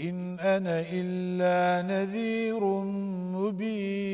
إن أنا إلا نذير مبين.